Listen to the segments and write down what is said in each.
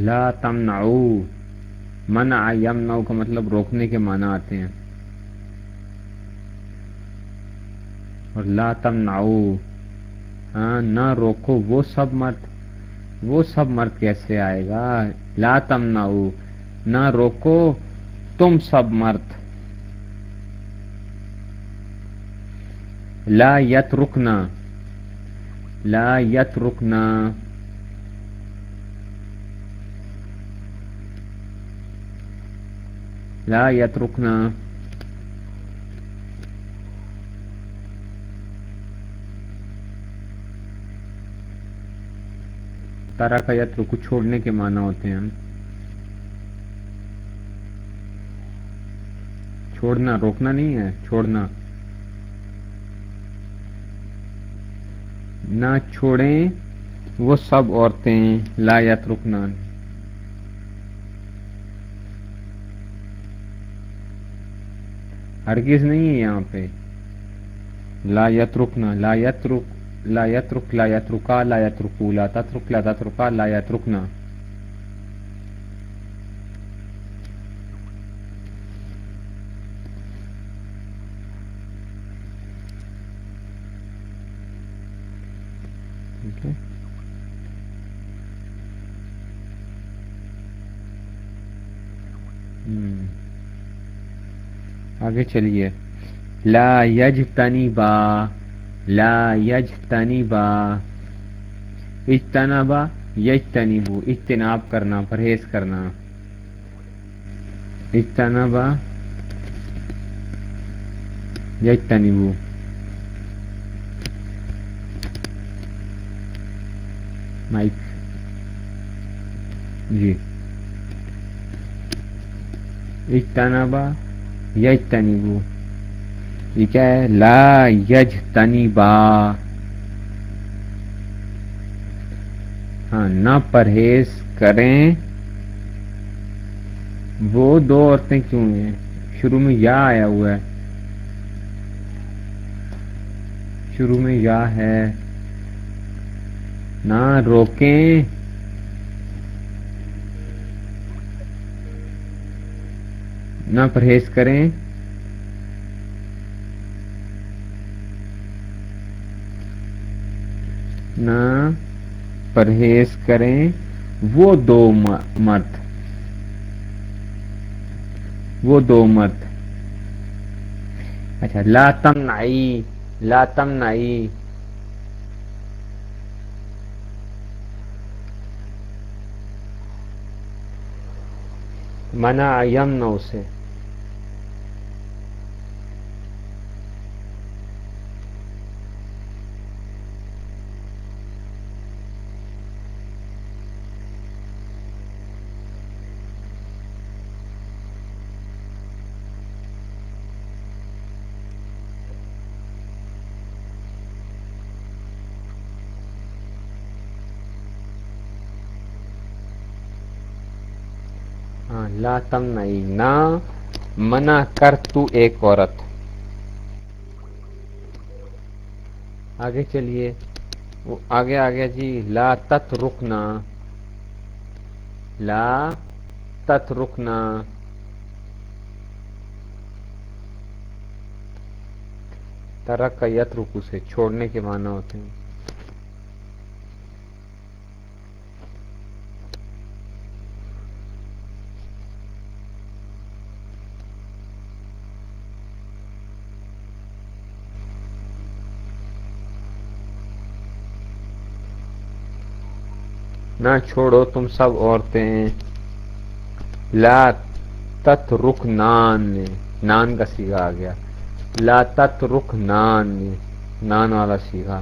لا تمنعو. منع یمنعو کا مطلب روکنے کے معنی آتے ہیں. اور لا تمنعو. ہاں نہ روکو، وہ سب مرد، وہ سب مرد کیسے آئے گا؟ لا تمنعو. نہ روکو، تم سب مرد. لا یت رکنا لا یت رکنا لا یت تارا کا یت چھوڑنے کے معنی ہوتے ہیں. چھوڑنا روکنا نہیں ہے، چھوڑنا. نہ چھوڑیں وہ سب عورتیں، لا یت ہرگز نہیں ہے یہاں پہ۔ لا یترکنا، لا یترک لا یترک، لا یترکا، لا یترکو، لا تترک، لا تترکا، لا یترکنا رکنا آگے چلیے۔ لا یج تنی با، لا یج تنی با۔ اجتنابا یج تنی بو، اجتناب کرنا، پرہیز کرنا۔ اجتنابا یج تنی بو۔ مائک۔ جی۔ اجتنابا یج تنیبو یہ کیا ہے؟ لا یج تنیبا ہاں نہ پرہیز کریں۔ وہ دو عورتیں کیوں ہیں؟ شروع میں یا آیا ہوا ہے۔ شروع میں یا ہے۔ نہ روکیں۔ نہ پرہیز کریں۔ نہ پرہیز کریں۔ وہ دو مرد وہ دو مرد اچھا لا تم نائی لا نائی منع یم اسے۔ لا تم نہیں نہ منع کر تو ایک عورت۔ آگے چلیے۔ آگے آگے جی۔ لا تت رکنا لا تت رکنا ترک کا یت رکو سے چھوڑنے کے معنی ہوتے ہیں۔ نہ چھوڑو تم سب عورتیں۔ لا تت رخ نان نان کا سیگا آ گیا۔ لا تت رخ نان نان والا سیگا۔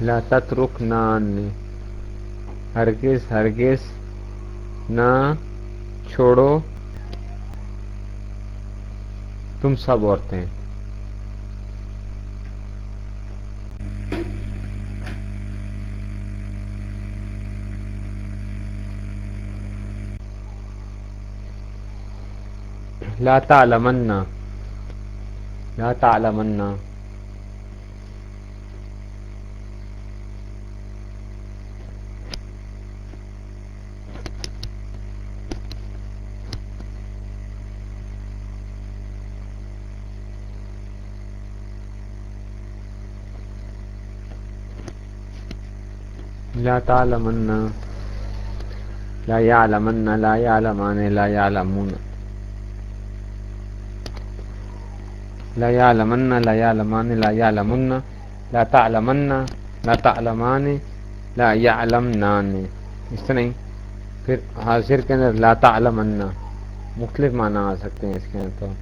لا تت رخ نان ہرگز ہرگز نہ چھوڑو۔ تم سب عورتیں۔ لا تعلمن لا تعلمن۔ لا تعلمن. لا يعلمن، لا يعلمان، لا يعلمون. لا يعلمن، لا يعلمان، لا يعلمن. لا تعلمن، لا تعلمان، لا يعلمنان. اس طرح نہیں پھر حاضر کے اندر لا تعلمن. مختلف معنی آ سکتے ہیں اس کے اندر تو.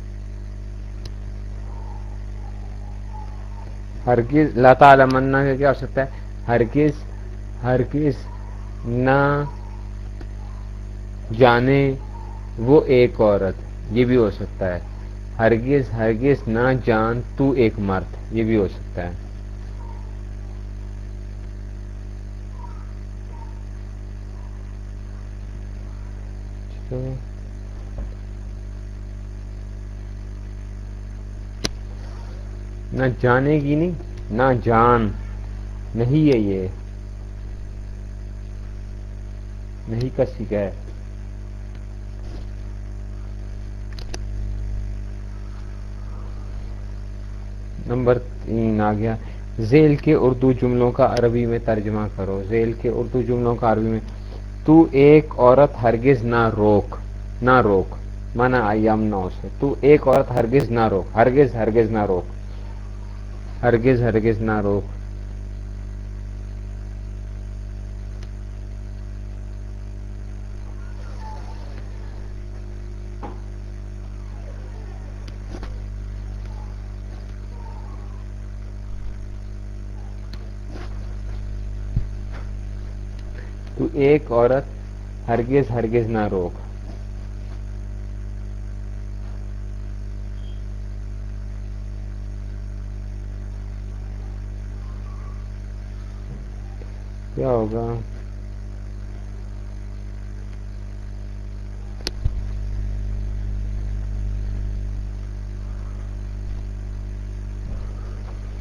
ہرگز لا تعلمن کا کیا ہو سکتا ہے؟ ہرگز ہرگز نہ جانے وہ ایک عورت، یہ بھی ہو سکتا ہے۔ ہرگز ہرگز نہ جان تو ایک مرد، یہ بھی ہو سکتا ہے۔ نہ جانے کی نہیں، نہ جان، نہیں ہے یہ۔ نہیں کسی کا ہے نمبر تین آ گیا۔ ذیل کے اردو جملوں کا عربی میں ترجمہ کرو۔ ذیل کے اردو جملوں کا عربی میں، تو ایک عورت ہرگز نہ روک نہ روک۔ مانا آئیم نہ اسے تو ایک عورت ہرگز نہ روک، ہرگز ہرگز نہ روک۔ ہرگز ہرگز نہ روک۔ تو ایک عورت ہرگز ہرگز نہ روک۔ کیا ہوگا؟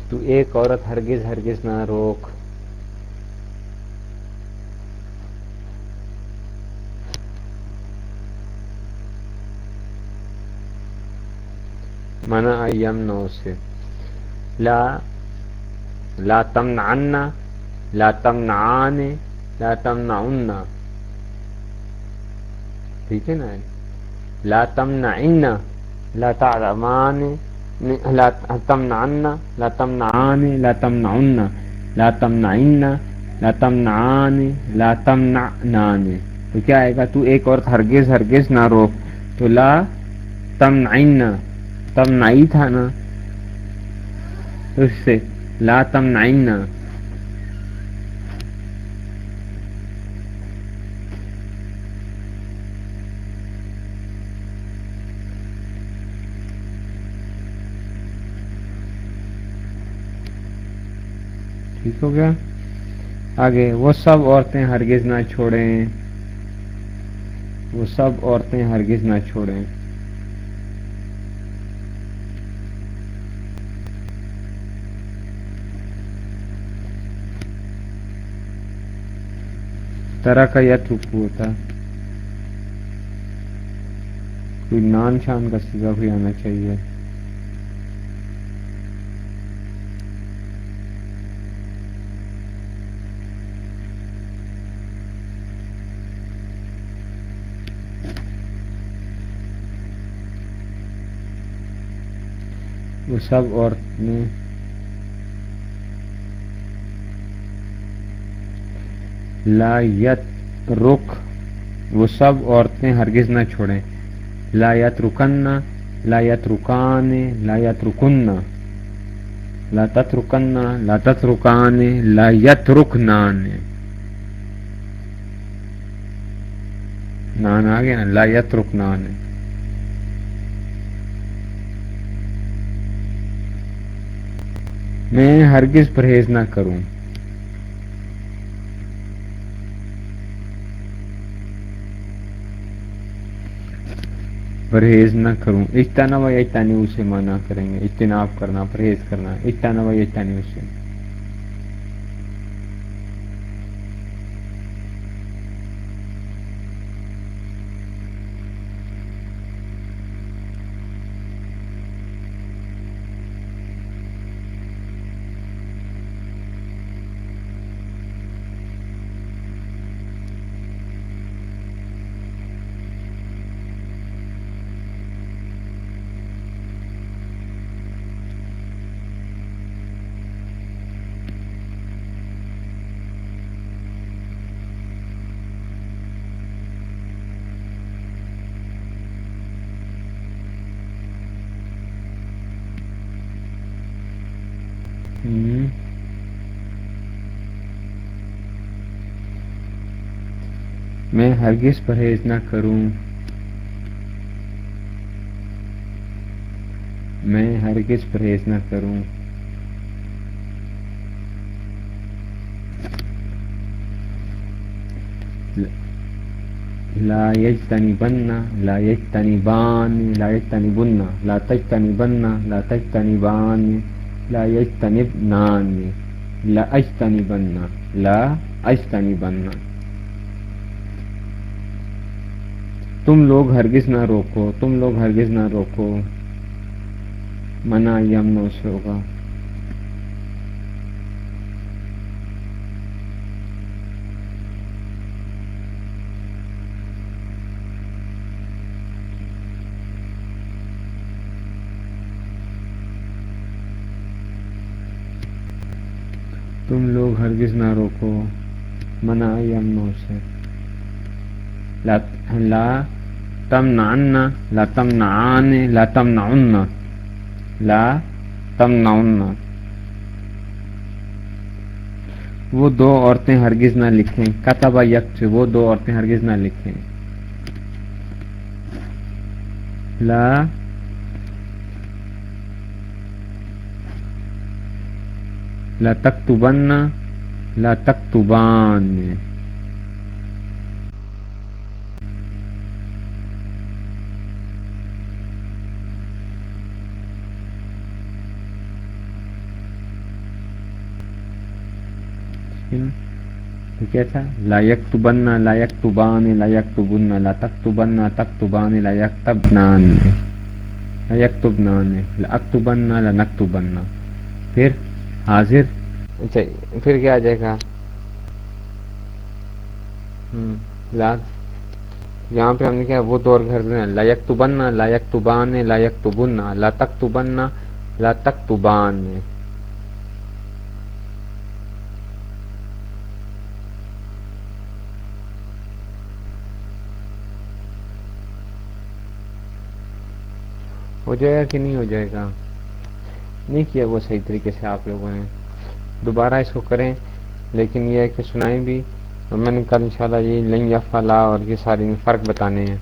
تو ایک عورت ہرگز ہرگز نہ روک۔ منع یمنع سے لا لا تمنعن لا تمنعان لا تمنعن ٹھیک ہے نا لا تمنعن لا تعلمان لا تمنعن لا تمنعان لا تمنعن لا تمنعن لا تمنعان لا تمنعنان تو کیا آئے گا تو ایک اور ہرگز ہرگز نہ روک تو لا تمنعن تمنائی تھا نا اس سے لا تم ٹھیک ہو گیا؟ آگے، وہ سب عورتیں ہرگز نہ چھوڑیں۔ وہ سب عورتیں ہرگز نہ چھوڑیں۔ طرح کا یا تھوکو ہوتا کوئی نان شان کا سیگا بھی آنا چاہیے۔ وہ سب عورت لا یت رخ وہ سب عورتیں ہرگز نہ چھوڑیں۔ لا یت رکن لا یت رکان لا یت رکن لا تت رکن لا تت رکان لا یت رکنان نان آ گیا نا، لا یت رکنان میں ہرگز پرہیز نہ کروں۔ پرہیز نہ کروں۔ اجتنا و اجتانی اسے منع کریں گے۔ اجتناب کرنا، پرہیز کرنا۔ اجتنا و اجتانی اسے۔ میں ہرگز پرہیز نہ کروں۔ میں ہرگز پرہیز نہ کروں۔ لا یجتنی بننا لا یجتنی بان لا یجتنی بننا لا تجتنی بننا لا تجتنی بان لا یجتنب نان لا اجتنی بننا لا اجتنی تم لوگ ہرگز نہ روکو، تم لوگ ہرگز نہ روکو۔ منع یمن سے ہوگا۔ تم لوگ ہرگز نہ روکو۔ منع یمنوں سے لا تمنعن لا تم نعان لا تم نعن لا تم نعن وہ دو عورتیں ہرگز نہ لکھیں۔ کتبہ یک وہ دو عورتیں ہرگز نہ لکھیں۔ لا لا تکتبن لا تکتبان کیا تھا؟ لا یکتبن لا یکتبان لا یکتبن لا تکتبن تکتبان لا یکتبنان. لا یکتبنان. لا اکتبن لا نکتبن. پھر حاضر؟ اچھا پھر کیا آ جائے گا؟ یہاں پہ ہم نے کیا، وہ دور گھر لا یک تو بننا لا یک تو بان لا یک تو بننا لا تک تو بننا لا تک ہو جائے گا کہ نہیں ہو جائے گا؟ نہیں کیا وہ صحیح طریقے سے آپ لوگوں نے دوبارہ اس کو کریں، لیکن یہ ہے کہ سنائیں بھی اور میں نے کل ان شاء اللہ یہ لنگ فلا اور یہ سارے فرق بتانے ہیں۔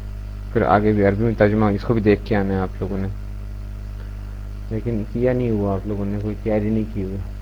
پھر آگے بھی عربی میں ترجمہ، اس کو بھی دیکھ کے آنا ہے آپ لوگوں نے۔ لیکن کیا نہیں ہوا آپ لوگوں نے، کوئی تیاری نہیں کی ہوئی۔